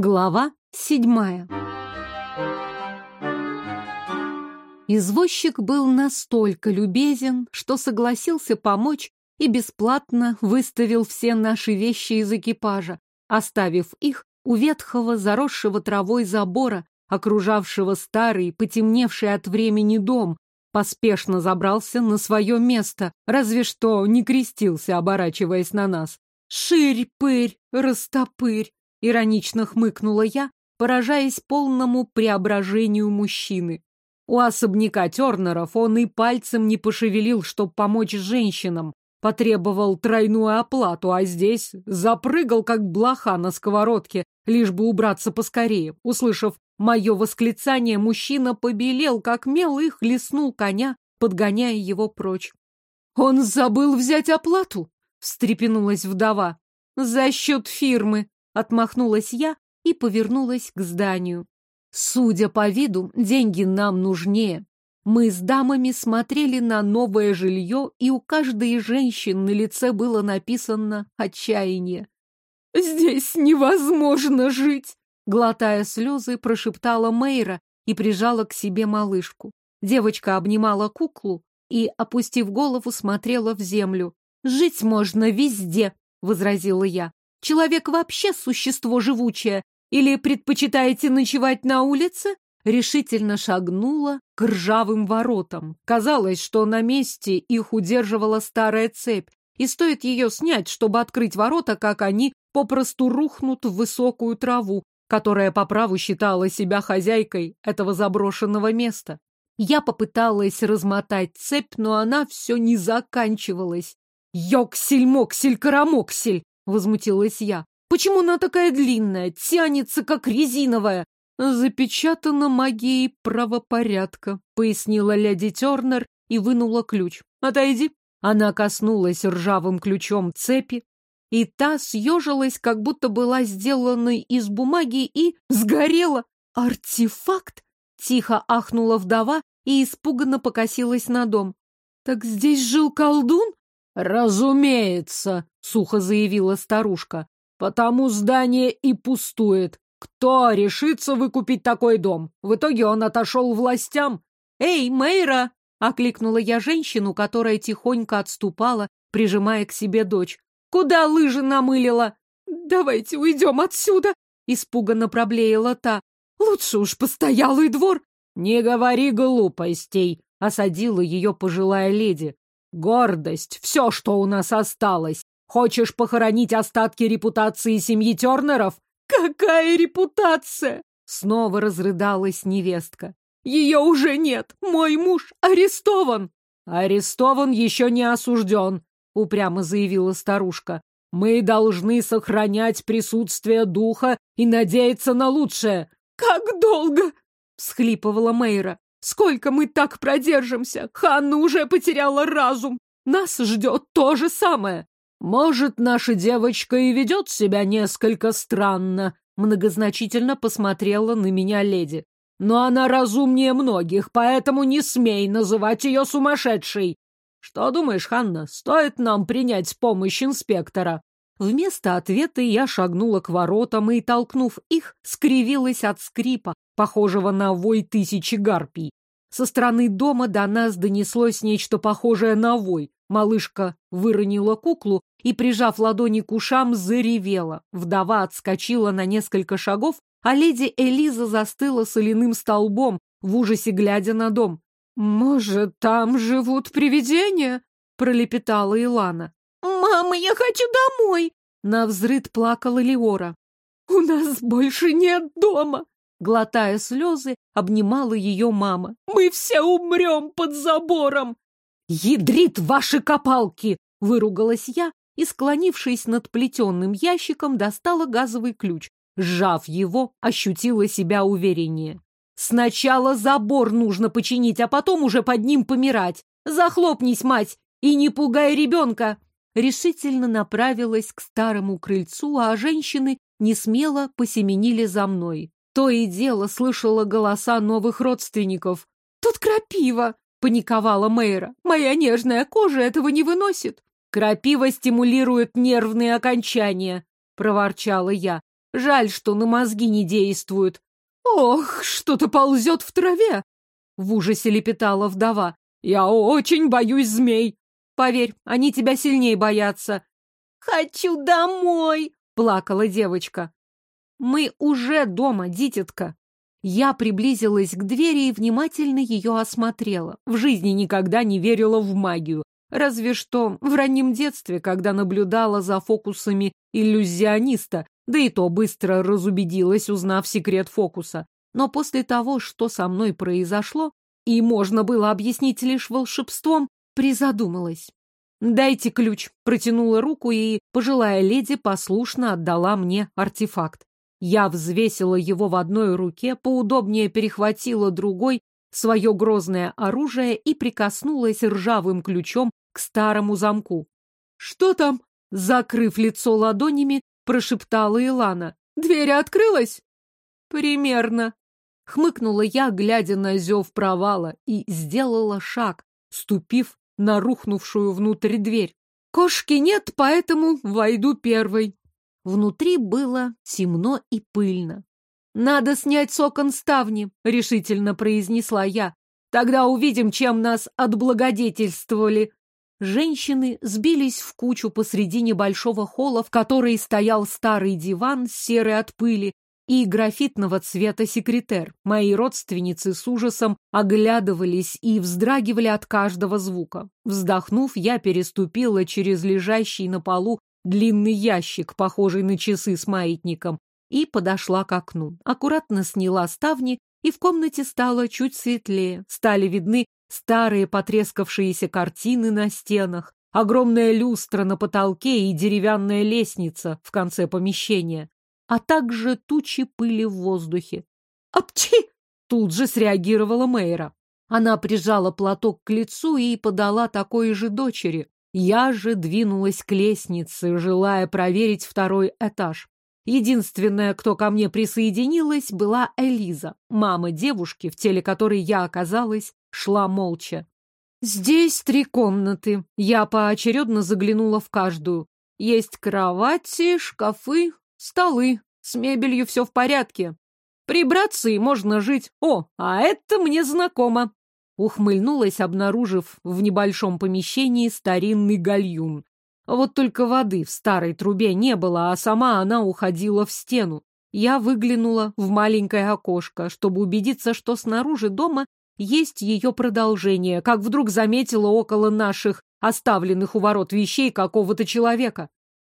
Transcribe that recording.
Глава седьмая. Извозчик был настолько любезен, что согласился помочь и бесплатно выставил все наши вещи из экипажа, оставив их у ветхого, заросшего травой забора, окружавшего старый, потемневший от времени дом, поспешно забрался на свое место, разве что не крестился, оборачиваясь на нас. «Ширь-пырь, растопырь!» — иронично хмыкнула я, поражаясь полному преображению мужчины. У особняка Тернеров он и пальцем не пошевелил, чтобы помочь женщинам. Потребовал тройную оплату, а здесь запрыгал, как блоха на сковородке, лишь бы убраться поскорее. Услышав мое восклицание, мужчина побелел, как мел, и хлестнул коня, подгоняя его прочь. «Он забыл взять оплату?» — встрепенулась вдова. «За счет фирмы», Отмахнулась я и повернулась к зданию. Судя по виду, деньги нам нужнее. Мы с дамами смотрели на новое жилье, и у каждой женщины на лице было написано «отчаяние». «Здесь невозможно жить!» Глотая слезы, прошептала Мейра и прижала к себе малышку. Девочка обнимала куклу и, опустив голову, смотрела в землю. «Жить можно везде», — возразила я. Человек вообще существо живучее? Или предпочитаете ночевать на улице? Решительно шагнула к ржавым воротам. Казалось, что на месте их удерживала старая цепь, и стоит ее снять, чтобы открыть ворота, как они попросту рухнут в высокую траву, которая по праву считала себя хозяйкой этого заброшенного места. Я попыталась размотать цепь, но она все не заканчивалась. «Йоксель-моксель-карамоксель!» Возмутилась я. Почему она такая длинная, тянется, как резиновая? Запечатана магией правопорядка, пояснила леди Тернер и вынула ключ. Отойди. Она коснулась ржавым ключом цепи, и та съежилась, как будто была сделана из бумаги и сгорела. Артефакт? Тихо ахнула вдова и испуганно покосилась на дом. Так здесь жил колдун? Разумеется, сухо заявила старушка. Потому здание и пустует. Кто решится выкупить такой дом? В итоге он отошел властям. Эй, Мейра! окликнула я женщину, которая тихонько отступала, прижимая к себе дочь. Куда лыжи намылила? Давайте уйдем отсюда! Испуганно проблеяла та. Лучше уж постоялый двор. Не говори глупостей, осадила ее пожилая леди. Гордость — все, что у нас осталось. Хочешь похоронить остатки репутации семьи Тернеров? Какая репутация? Снова разрыдалась невестка. Ее уже нет. Мой муж арестован. Арестован еще не осужден, упрямо заявила старушка. Мы должны сохранять присутствие духа и надеяться на лучшее. Как долго? всхлипывала Мейра. Сколько мы так продержимся? Ханна уже потеряла разум. Нас ждет то же самое. «Может, наша девочка и ведет себя несколько странно», многозначительно посмотрела на меня леди. «Но она разумнее многих, поэтому не смей называть ее сумасшедшей. Что думаешь, Ханна, стоит нам принять помощь инспектора?» Вместо ответа я шагнула к воротам и, толкнув их, скривилась от скрипа, похожего на вой тысячи гарпий. Со стороны дома до нас донеслось нечто похожее на вой. Малышка выронила куклу и, прижав ладони к ушам, заревела. Вдова отскочила на несколько шагов, а леди Элиза застыла соляным столбом, в ужасе глядя на дом. «Может, там живут привидения?» — пролепетала Илана. «Мама, я хочу домой!» — навзрыд плакала Леора. «У нас больше нет дома!» Глотая слезы, обнимала ее мама. «Мы все умрем под забором!» «Ядрит ваши копалки!» — выругалась я и, склонившись над плетенным ящиком, достала газовый ключ. Сжав его, ощутила себя увереннее. «Сначала забор нужно починить, а потом уже под ним помирать. Захлопнись, мать, и не пугай ребенка!» Решительно направилась к старому крыльцу, а женщины не смело посеменили за мной. То и дело слышала голоса новых родственников. «Тут крапива!» — паниковала Мэйра. «Моя нежная кожа этого не выносит». «Крапива стимулирует нервные окончания», — проворчала я. Жаль, что на мозги не действуют. Ох, что-то ползет в траве! В ужасе лепетала вдова. Я очень боюсь змей. Поверь, они тебя сильнее боятся. Хочу домой, плакала девочка. Мы уже дома, дитятка. Я приблизилась к двери и внимательно ее осмотрела. В жизни никогда не верила в магию. Разве что в раннем детстве, когда наблюдала за фокусами иллюзиониста, да и то быстро разубедилась, узнав секрет фокуса. Но после того, что со мной произошло, и можно было объяснить лишь волшебством, призадумалась. «Дайте ключ», протянула руку, и пожилая леди послушно отдала мне артефакт. Я взвесила его в одной руке, поудобнее перехватила другой свое грозное оружие и прикоснулась ржавым ключом к старому замку. «Что там?» Закрыв лицо ладонями, прошептала Илана. «Дверь открылась?» «Примерно». Хмыкнула я, глядя на зев провала, и сделала шаг, ступив на рухнувшую внутрь дверь. Кошки нет, поэтому войду первой. Внутри было темно и пыльно. «Надо снять с окон ставни», — решительно произнесла я. «Тогда увидим, чем нас отблагодетельствовали». Женщины сбились в кучу посреди небольшого холла, в которой стоял старый диван, серый от пыли, и графитного цвета секретер. Мои родственницы с ужасом оглядывались и вздрагивали от каждого звука. Вздохнув, я переступила через лежащий на полу длинный ящик, похожий на часы с маятником, и подошла к окну. Аккуратно сняла ставни, и в комнате стало чуть светлее. Стали видны старые потрескавшиеся картины на стенах, огромная люстра на потолке и деревянная лестница в конце помещения, а также тучи пыли в воздухе. «Апчи!» — тут же среагировала Мейра. Она прижала платок к лицу и подала такой же дочери. Я же двинулась к лестнице, желая проверить второй этаж. Единственная, кто ко мне присоединилась, была Элиза, мама девушки, в теле которой я оказалась, шла молча. Здесь три комнаты. Я поочередно заглянула в каждую. Есть кровати, шкафы, столы. С мебелью все в порядке. Прибраться и можно жить. О, а это мне знакомо. Ухмыльнулась, обнаружив в небольшом помещении старинный гальюн. Вот только воды в старой трубе не было, а сама она уходила в стену. Я выглянула в маленькое окошко, чтобы убедиться, что снаружи дома есть ее продолжение, как вдруг заметила около наших оставленных у ворот вещей какого-то человека.